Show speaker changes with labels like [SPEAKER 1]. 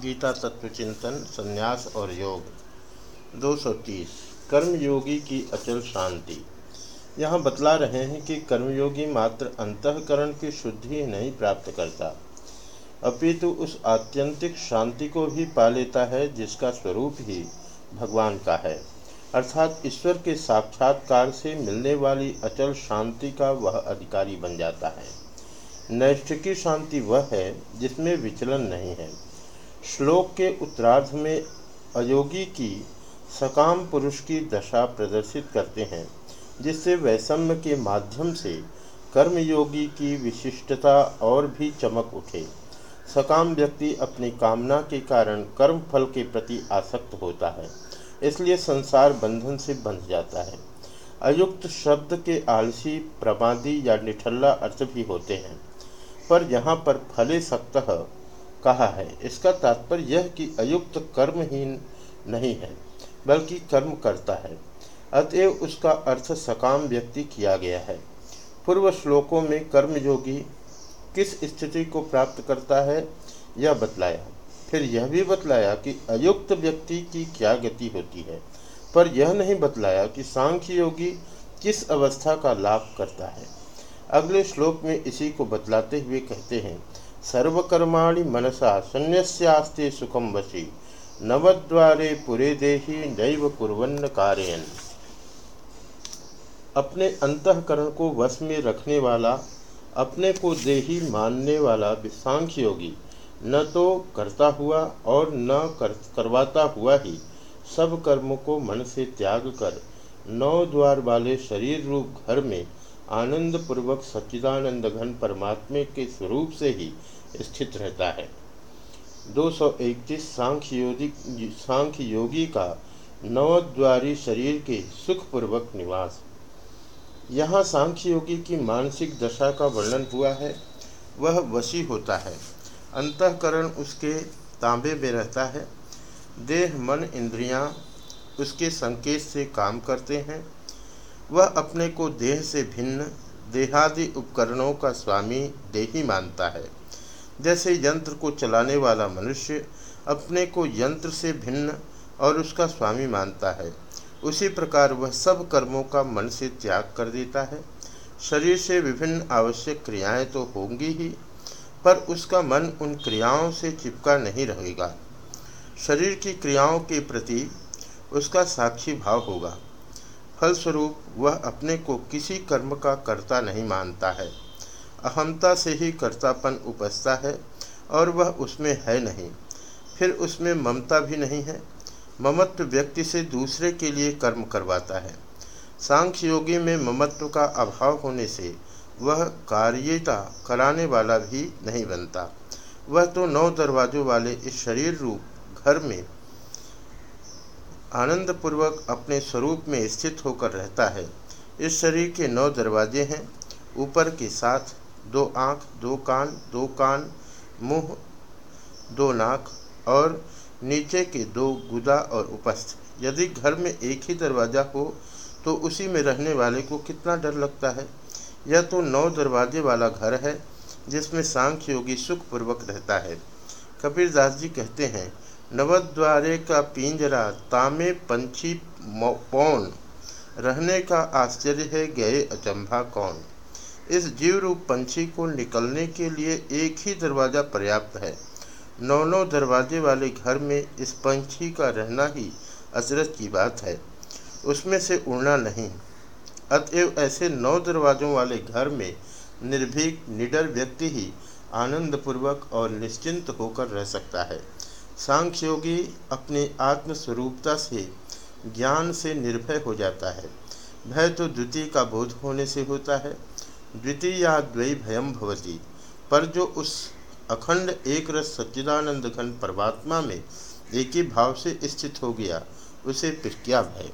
[SPEAKER 1] गीता तत्व चिंतन, संन्यास और योग। 230 कर्मयोगी की अचल शांति। यहाँ बतला रहे हैं कि कर्मयोगी मात्र अंतकरण की शुद्धि नहीं प्राप्त करता। अपितु उस आत्यंतिक शांति को भी पा लेता है, जिसका स्वरूप ही भगवान का है। अर्थात ईश्वर के साक्षात्कार से मिलने वाली अचल शांति का वह अधिकारी बन जाता है। नैष्ठिकी शांति वह है जिसमें विचलन नहीं है। श्लोक के उत्तरार्ध में अयोगी की सकाम पुरुष की दशा प्रदर्शित करते हैं, जिससे वैषम्य के माध्यम से कर्मयोगी की विशिष्टता और भी चमक उठे। सकाम व्यक्ति अपनी कामना के कारण कर्म फल के प्रति आसक्त होता है, इसलिए संसार बंधन से बंध जाता है। अयुक्त शब्द के आलसी, प्रमादी या निठल्ला अर्थ भी होते हैं, पर यहाँ पर फले सक्त कहा है। इसका तात्पर्य यह कि अयुक्त कर्महीन नहीं है, बल्कि कर्म करता है। अतएव उसका अर्थ सकाम व्यक्ति किया गया है। पूर्व श्लोकों में कर्मयोगी किस स्थिति को प्राप्त करता है, यह बतलाया। फिर यह भी बतलाया कि अयुक्त व्यक्ति की क्या गति होती है, पर यह नहीं बतलाया कि सांख्य योगी किस अवस्था का लाभ करता है। अगले श्लोक में इसी को बतलाते हुए कहते हैं सर्वकर्माणि मनसा शून्यस्यास्ते सुखम वशी। नवद्वारे पुरे देही नैव कुरन्न कारयन। अपने अंतकरण को वश में रखने वाला अपने को देही मानने वाला सांख्य योगी न तो करता हुआ और न कर, करवाता हुआ ही सब कर्मों को मन से त्याग कर नौ द्वार वाले शरीर रूप घर में आनंद पूर्वक सच्चिदानंद घन परमात्मे के स्वरूप से ही स्थित रहता है। 231 सांख्य योगी सांख्य योगी का नवद्वारी शरीर के सुखपूर्वक निवास। यहाँ सांख्य योगी की मानसिक दशा का वर्णन हुआ है। वह वशी होता है। अंतकरण उसके तांबे में रहता है। देह, मन, इंद्रियाँ उसके संकेत से काम करते हैं। वह अपने को देह से भिन्न, देहादि उपकरणों का स्वामी देही मानता है। जैसे यंत्र को चलाने वाला मनुष्य अपने को यंत्र से भिन्न और उसका स्वामी मानता है। उसी प्रकार वह सब कर्मों का मन से त्याग कर देता है। शरीर से विभिन्न आवश्यक क्रियाएँ तो होंगी ही, पर उसका मन उन क्रियाओं से चिपका नहीं रहेगा। शरीर की क्रियाओं के प्रति उसका साक्षी भाव होगा। फलस्वरूप वह अपने को किसी कर्म का कर्ता नहीं मानता है। अहमता से ही कर्तापन उपजता है और वह उसमें है नहीं। फिर उसमें ममता भी नहीं है। ममत्व व्यक्ति से दूसरे के लिए कर्म करवाता है। सांख्य योगी में ममत्व का अभाव होने से वह कार्यता कराने वाला भी नहीं बनता। वह तो नौ दरवाजों वाले इस शरीर रूप घर में आनंद पूर्वक अपने स्वरूप में स्थित होकर रहता है। इस शरीर के नौ दरवाजे हैं। ऊपर के साथ दो आँख, दो कान दो कान, मुँह, दो नाक और नीचे के दो गुदा और उपस्थ। यदि घर में एक ही दरवाज़ा हो तो उसी में रहने वाले को कितना डर लगता है? यह तो नौ दरवाजे वाला घर है, जिसमें सांख्य योगी सुखपूर्वक रहता है। कबीर दास जी कहते हैं नवद्वारे का पिंजरा तामे पंछी पौन। रहने का आश्चर्य है, गए अचंभा कौन। इस जीव रूप पंछी को निकलने के लिए एक ही दरवाज़ा पर्याप्त है। नौ नौ दरवाजे वाले घर में इस पंछी का रहना ही अजरत की बात है। उसमें से उड़ना नहीं। अतएव ऐसे नौ दरवाज़ों वाले घर में निर्भीक, निडर व्यक्ति ही आनंदपूर्वक और निश्चिंत होकर रह सकता है। सांख्य योगी अपनी आत्मस्वरूपता से ज्ञान से निर्भय हो जाता है। भय तो द्वितीय का बोध होने से होता है। द्वितीय या द्वै भयम भवती, पर जो उस अखंड एक रस सच्चिदानंद घन परमात्मा में एक ही भाव से स्थित हो गया, उसे क्या भय।